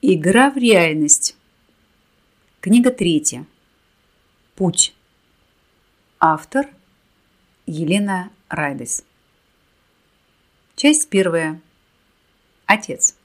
Игра в реальность. Книга третья. Путь. Автор Елена Райдес. Часть первая. Отец.